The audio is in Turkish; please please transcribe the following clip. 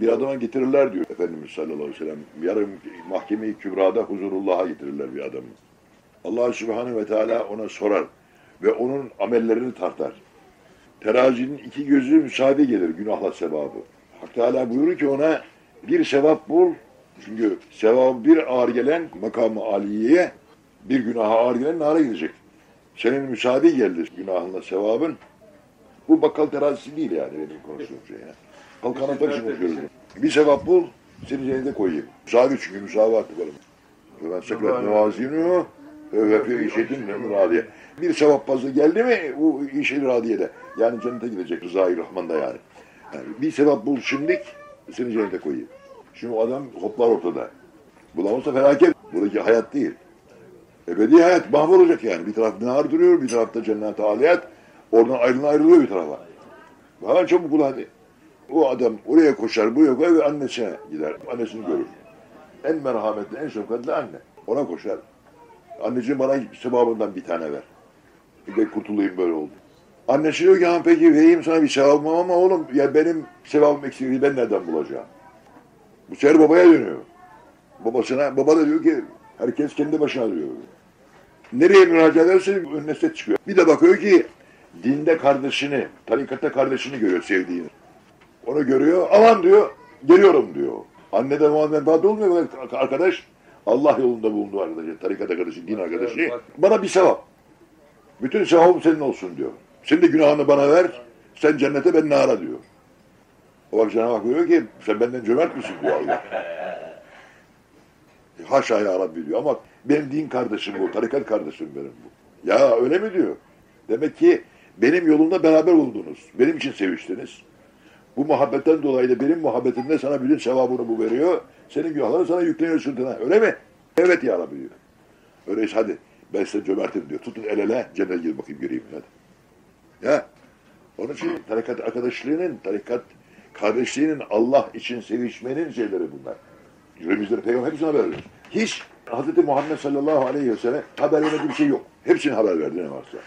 Bir adama getirirler diyor Efendimiz sallallahu aleyhi ve sellem. Yarın mahkeme-i kübrada huzurullah'a getirirler bir adamı. Allah subhanehu ve teala ona sorar ve onun amellerini tartar. Terazinin iki gözü müsaade gelir günahla sevabı. Hak Teala buyurur ki ona bir sevap bul. Çünkü sevabı bir ağır gelen makamı aliyeye bir günaha ağır gelen nara gidecek. Senin müsaade geldi günahınla sevabın. Bu bakkal terazisi değil yani benim konuştuğum şey. Yani. Kalkan atar için konuşuyorum. Bir sevap bul, seni cennete koyayım. Müsaade çünkü müsavat var. Ben sekret muvazinu ve fi işetin radiye. Bir sevap fazla geldi mi bu işe radiyede. Yani cennete gidecek Rıza'yı Rahman'da yani. yani. Bir sevap bul şimdilik seni cennete koyayım. Şimdi o adam hoplar ortada. Bulamazsa felaket. Buradaki hayat değil. Ebedi hayat mahvolacak yani. Bir tarafta nar duruyor, bir tarafta cennet aliyat. Oradan ayrılın ayrılıyor bir tarafa. Hemen çabuk bul hadi. O adam oraya koşar, buraya koyar ve annesine gider. Annesini görür. En merhametli, en şefkatli anne. Ona koşar. Anneciğim bana sevabından bir tane ver. Bir de kurtulayım böyle oldu. Annesi diyor ki "Ha, peki vereyim sana bir sevabım ama oğlum ya benim sevabım eksikliği ben nereden bulacağım? Bu sefer babaya dönüyor. Babasına, baba da diyor ki herkes kendi başına diyor. Nereye müracaat ederse önüne çıkıyor. Bir de bakıyor ki dinde kardeşini, tarikatta kardeşini görüyor sevdiğini. Onu görüyor, aman diyor, geliyorum diyor. Anne de muhabbet bağlı olmuyor arkadaş. Allah yolunda bulundu arkadaşı, tarikat arkadaşı, din arkadaşı. Bana bir sevap. Bütün sevabım senin olsun diyor. Senin de günahını bana ver, sen cennete ben nara diyor. O bak Cenab-ı Hak diyor ki sen benden cömert misin diyor Allah. Haşa ya Rabbi diyor ama benim din kardeşim bu, tarikat kardeşim benim bu. Ya öyle mi diyor? Demek ki benim yolumda beraber oldunuz. Benim için seviştiniz. Bu muhabbetten dolayı da benim muhabbetimde sana bütün sevabını bu veriyor. Senin günahların sana yükleniyor sırtına. Öyle mi? Evet ya Rabbi diyor. Öyleyse hadi ben size cömertim diyor. Tutun el ele cennete gir bakayım göreyim hadi. Ya onun için tarikat arkadaşlığının, tarikat kardeşliğinin Allah için sevişmenin şeyleri bunlar. Yüreğimizde peygamber hepsine haber veriyor. Hiç Hz. Muhammed sallallahu aleyhi ve sellem haber vermediği bir şey yok. Hepsini haber verdi ne varsa.